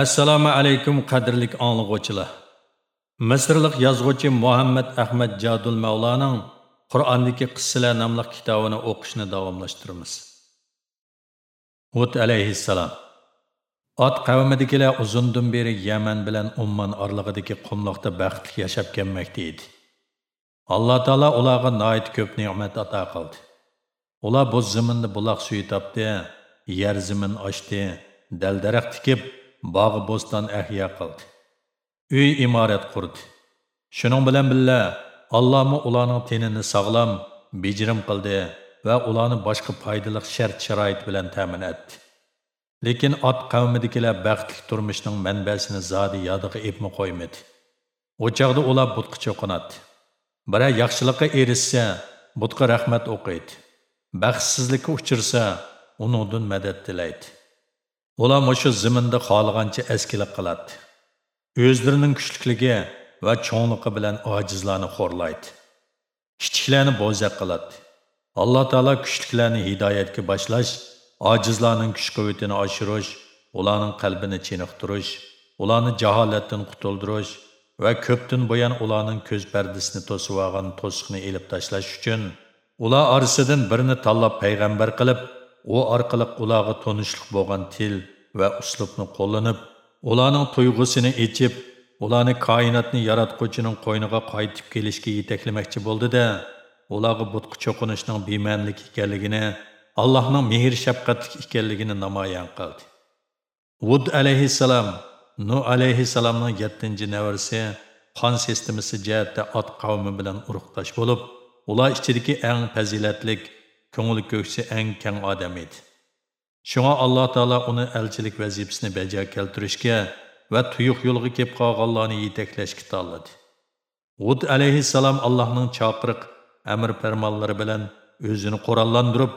assalomu alaykum qadrlik anglag'uvchilar misrlik yozuvchi muhammad ahmad jadul mavlaning qur'ondagi qissalar nomli kitobini o'qishni davomlashtiramiz. Hud alayhissalom. Ot qavmidagilar uzundan beri yaman bilan umman orlig'idagi qumloqda baxtli yashab kelmakda edi. Alloh taolo ularga noit ko'p ne'mat ato qildi. Ular bu zaminni buloq suyi topdi yer zamin ochdi dal daraxt tikib bog'i bo'ston ahyo qildi. Uy imorat qurdi. Shuning bilan billa allohmi ularning tenini sog'lom bejirim qildi va ularni boshqa foydali shart sharoit bilan ta'min etdi. Lekin ot qavmidagilar baxtli turmushning manbasini zodi yodiga epmi qo'ymadi. U chog'da ular butqa cho'qinadi. Biri yaxshilikqa erishsa butqa rahmat o'qiydi. Baxtsizlikka uchirsa uningdan madad tilaydi. Ular mushu зімінді қалығанчы eskilik қылады. o'zlarining күшілікліге va чоңлықы bilan ojizlarni қорлайды. kichiklarni bo'zaq қылады. alloh taolo kuchliklarni hidoyatga boshlash ojizlarning күш көветіні ашырыш, ularning qalbini chiniqtirish ularni jaholatdan qutuldirish va көптін бұян ularning ko'z pardasini тосуаған тосқыны еліп ташлаш tashlash uchun ular orasidan birini tanlab payg'ambar qilib u orqali ularga tonishliq bo'lgan til va uslubni qo'llanib ularning tuyg'usini ichib ularni koinotni yaratquvchining qo'yniga qaytib kelishga yetaklamoqchi bo'ldida ularga butqi cho'qinishning bema'nilik ekanligini allohning mehr shafqatlik ekanligini namoyon qildi. Vud alayhissalom nu alayhissalomning yettinchi navarasi qon sistemasi jihatda ot qavmi bilan urug'dosh bo'lib ular ichidagi eng fazilatlik ko'ngil ko'ksi eng kang odam edi. Shunga alloh taolo uni elchilik vazifasini bajo keltirishga va tuyuq yo'lga kelib qolganlarni yetaklashga tanladi vud alayhissalom allohning chaqiriq amr farmonlari bilan o'zini qurollantirib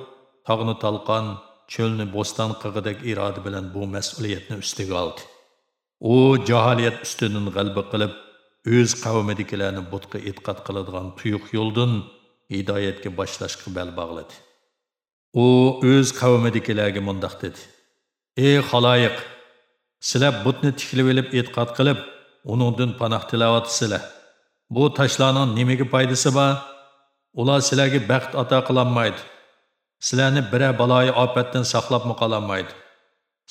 tog'ni talqon cho'lni bo'ston qig'idak iroda bilan bu mas'uliyatni ustiga oldi. U jaholiyat ustidan g'alba qilib o'z qavmidagilarni butqa e'tiqod qiladigan tuyuq yo'ldan hidoyatga boshlashga bel bog'ladi. U o'z qavmidagilarga mundoq dedi. Ey xaloyiq sizlar butni tiklib olib e'tiqod qilib uningdan panoh tilovatsizlar bu toshlarning nimaga foydasi bor? Ular sizlarga baxt ato qilolmaydi sizlarni biror baloyi ofatdan saqlabmi qololmaydi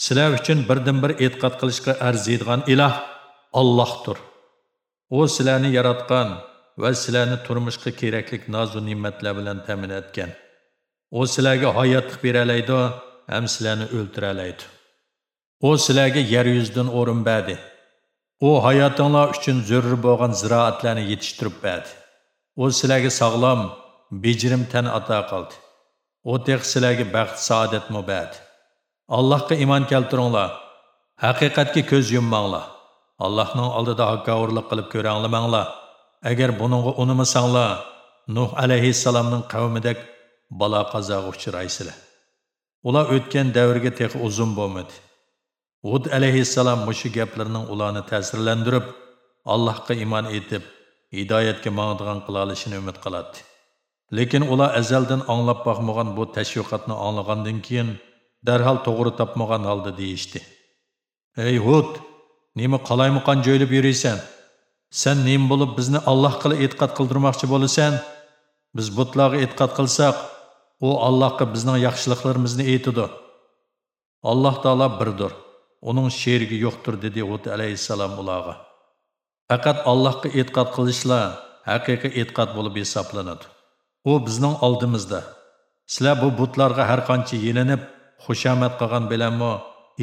sizlar uchun birdan bir e'tiqod qilishga arziydigan iloh ollohdir u sizlarni yaratgan va sizlarni turmushga kerakli nozu ne'matlar bilan ta'min etgan O siləgi hayatlıq birələydi, həm siləni öldürələydi. O siləgi yer yüzdün orun bədi. O hayatınla üçün zürür boğan ziraatlarını yetiştirib bədi. O siləgi sağlam, bicirim tən ata qaldı. O tex siləgi bəxt saadət mübədi. Allahqa iman kəltirinla, həqiqətki köz yummanla, Allahın aldıda haqqa uğurluq qılıb görənlimanla, əgər bununla unumasanla, Nuh əleyhissalamın qavmidək balo qazoga uchraysizlar ular o'tgan davrga tex uzun bo'lmadi hud alayhissalom mushu gaplarning ularni ta'sirlantirib allohga iymon etib hidoyatga mangdigan qila olishini umid qiladi lekin ular azaldan anglab boqmagan bu tashviqotni anglagandan keyin darhol to'g'ri topmagan holda deyishdi ey hud nima qalaymuqan joylab yuriysan sen nima bo'lib bizni alloh qila e'tiqod qildirmoqchi bo'lasan biz butlarga e'tiqod qilsak u allohga bizning yaxshiliklarimizni aytidi alloh taolo birdir uning sherigi yo'qdir dedi hud alayhissalom ularga. Faqat allohga e'tiqod qilishlar haqiqiy e'tiqod bo'lib hisoblanadi. U bizning oldimizda. Sizlar bu butlarga har qancha yelinib xushamad qilgan bilanmi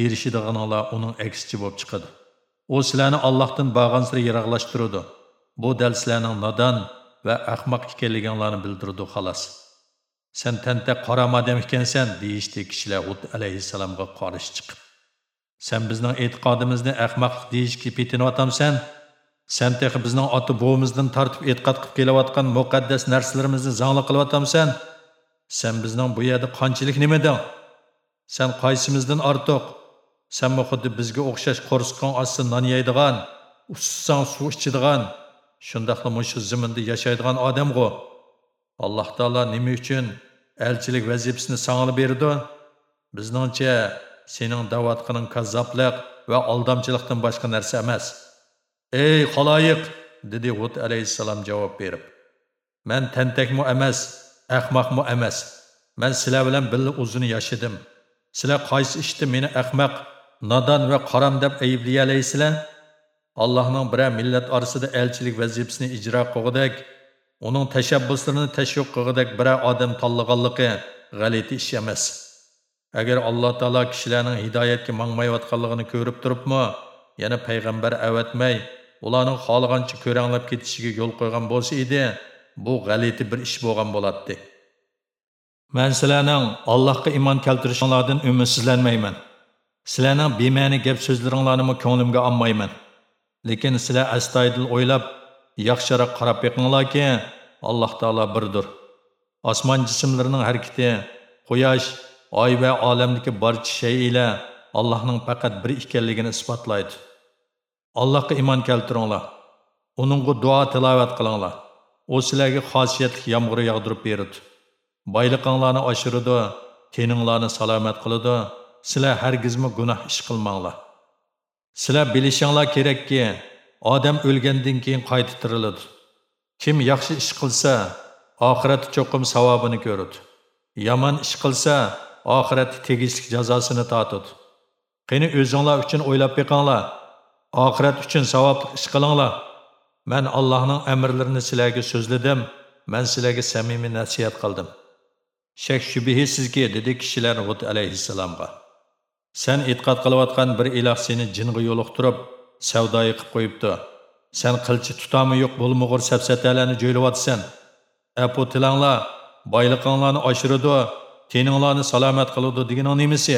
erishadiganlar uning aksichi bo'lib chiqadi. U sizlarni allohdan borgansiri yiroqlashtiradi bu dal sizlarning nodon va ahmoq ekanliginglarni bildirdi xolos. Sen tente qarama odam ekansan deyishdi kishilar hud alayhissalomga qarshi chiqib sen bizning e'tiqodimizni ahmoqlik deyishga petinyaptamsan sen tehi bizning ota buvimizdan tortib e'tiqod qilib kelayotgan muqaddas narsalarimizni zongli qilyaptamsan sen bizning bu yerda qanchalik nimading sen qaysimizdan ortiq sanmi xuddi bizga o'xshash qo'rsqon osti non yeydigan ussang suv ichadigan shundoqla mushu ziminda yashaydigan odamg'u alloh taolo nima uchun elchilik vazifasini sangli berdi bizningcha sening da'vatqining kazzoblik va aldamchilikdan boshqa narsa emas ey xaloyiq dedi hud alayhissalom javob berib man tantakmu emas ahmoqmu emas man sizlar bilan birga uzun yashadim sizlar qaysi ishda meni ahmoq nodon va qaram deb ayblay allohning biror millat orasida elchilik vazifasini ijro qilgudek uning tashabbuslarini tashviq qilgudek biror odam tanlaganligi g'alati ish emas. Agar alloh taolo kishilarning hidoyatga mangmayotganligini ko'rib turibmi яна payg'ambar avatmay ularning xohlagancha ko'ranglab ketishiga yo'l qo'ygan bo'lsa иде, bu g'alati bir ish bo'lgan bo'ladi Мен sizlarning allohga iymon keltirishinglardan umidsizlanmayman. Sizlarning bema'ni gap so'zlaringlarni ko'nglimga olmayman. Lekin sizlar astoydil o'ylab yaxshiroq qarab beqinglarki alloh taolo birdir. Osmon jismlarining harakati quyosh oy va olamdagi barcha shaylar allohning faqat bir ekanligini isbotlaydi. Allohga iymon keltiringlar. Uningga duo tilovat qilinglar. U sizlarga xosiyatli yomg'ir yog'dirib beradi. Boyliqinglarni oshiradi teninglarni salomat qiladi. Sizlar hargizmi gunoh ish qilmanglar. Sizlar bilishinglar kerakki odam o'lgandan keyin qayta tiriladi. Kim yaxshi ish qilsa oxirat cho'qim savobini ko'radi. Yomon ish qilsa oxirat tegishli jazosini tortadi qani o'zinglar uchun o'ylab beqinglar. Oxirat uchun savobli ish qilinglar. Man allohning amrlarini sizlarga so'zladim. Man sizlarga samimiy nasihat qildim. Shak shubhisizki dedi kishilar g'ut alayhissalomga. Sen e'tiqod qilayotgan bir iloh seni jinga yo'liqtirib, savdoyi qilib qo'yibdi. san qilchi tutami yo'q bo'lmag'ur safsatalarni jo'ylayotsan. Apu tilanglar, boyliqinglarni oshiradi, teninglarni salomat qiladi deganing nimasi?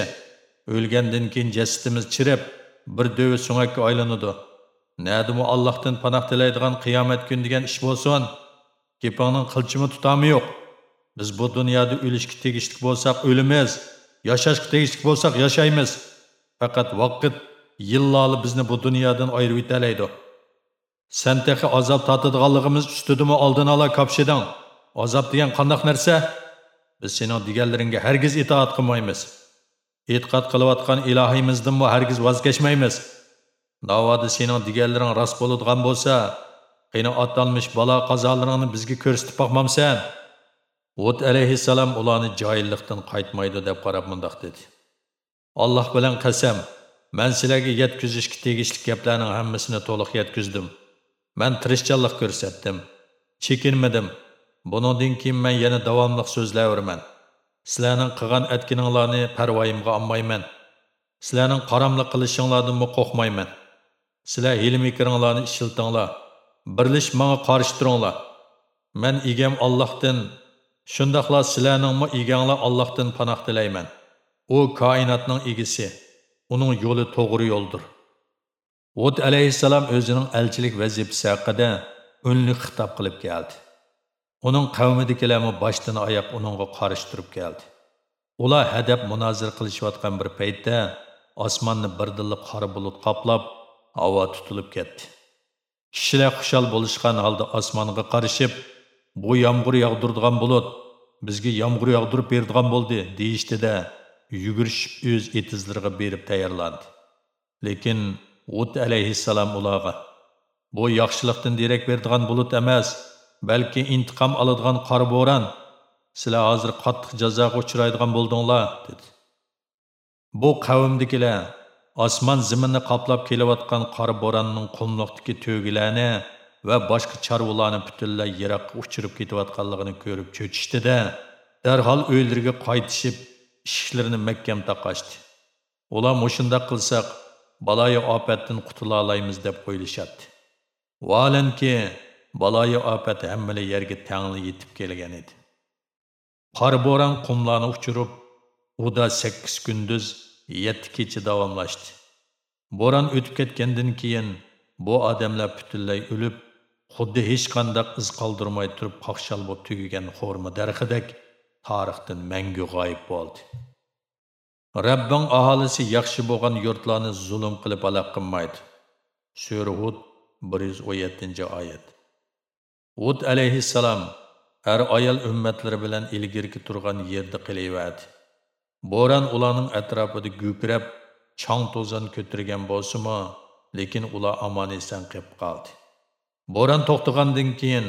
O'lgandan keyin jasadimiz chirib, bir dövi so'ngakka aylanadi. Nadimu Allohdan panoh tilaydigan qiyomat kun degan ish bo'lsin. Gepingning qilchimi tutami yo'q. Biz bu dunyoda o'lishga tegishli bo'lsak o'limiz. yashashga tegishli bo'lsak yashaymiz faqat vaqt yilloli bizni bu dunyodan ayirib yetalaydi. San tehi azob tortadiganligimiz ustidimi oldin ola kopshiding azob degan qandoq narsa? Biz sening deganlaringga hargiz itoat qilmaymiz. E'tiqod qilayotgan ilohiyimizdanmi hargiz voz kechmaymiz navoda sening deganlaring rost bo'ladigan bo'lsa qiyni atalmish balo qazolaringni bizga ko'rsatib boqmamsan. Hud alayhissalom ularni joyillikdan qaytmaydi deb qarab mundoq dedi. Alloh bilan qasam, men sizlarga yetkazishga tegishli gaplarning hammasini to'liq yetkazdim. Men tirishchanlik ko'rsatdim. Chekinmadim. Buningdan keyin men yana davomli so'zlayveraman. Sizlarning qilgan atkininglarni parvoyimga olmayman. Sizlarning qaramlik qilishinglardan qo'rqmayman. Sizlar hilm-ikringlarni ishiltinglar. Birlish menga qarshi turinglar. Men egam Allohdan Shundaqla sizlarningmi eganglar Allohdan panoh tilayman. U koinotning egisi. Uning yo'li to'g'ri yo'ldir. Hud alayhissalom o'zining elchilik vazifasi haqida unli xitob qilib keldi. Uning qavmidagilarmi boshdan oyoq uningga qarshi turib keldi. Ular hadab munozir qilishayotgan bir paytda osmonni birdilli qora bulut qoplab, havo tutilib ketdi. Kishilar xushal bo'lishgan holda osmonga qarishib, bu yomg'ir yog'dirdigan bulut bizga yomg'ir yog'dirib berdigan bo'ldi deyishdida yugurishib o'z etizlariga berib tayyorlandi. Lekin ut alayhissalom ularga bu yaxshilikdan derak beradigan bulut emas balki intiqom oladigan qor bo'ron sizlar hozir qattiq jazoga uchraydigan bo'ldinglar dedi. Bu qavmdikilar osmon ziminni qoplab kelayotgan qor bo'ronning qumliqdagi to'gilarni va boshqa chorvalarni butunlay yiroqqa uchirib ketayotganligini ko'rib cho'chishdida darhol uylariga qaytishib ishlarini makkam taqashdi ular mushundoq qilsak baloyi ofatdan qutula olamiz deb o'ylashadi valanki baloyi ofat hammala yerga tangli yetib kelgan edi. Qor bo'ron qumlarni uchirib uda sakkiz kunduz yetti kecha davomlashdi. Bo'ron o'tib ketgandan keyin bu odamlar butunlay o'lib xuddi hech qandaq iz qoldirmay turib qoqshal bo'lib tugagan xo'rma darxidek tarixdan mangu g'oyib bo'ldi. Rabbing aholisi yaxshi bo'lgan yurtlarni zulm qilib alaq qilmaydi. Sura hud bir yuz o'n yettinchi oyat. Hud alayhissalom har ayol ummatlari bilan ilgirki turgan yerda qilayverdi. Bo'ron ularning atrofida gupirab chang to'zon ko'tirgan bo'lsimi lekin ular omon eson qolib qoldi. Bo'ron to'xtagandan keyin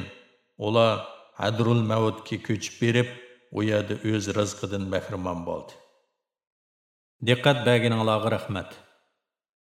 ular Hadrul Mavutga ko'chib berib, u yerda o'z rizqidan mahramon bo'ldi. Diqqat berganinglarga rahmat.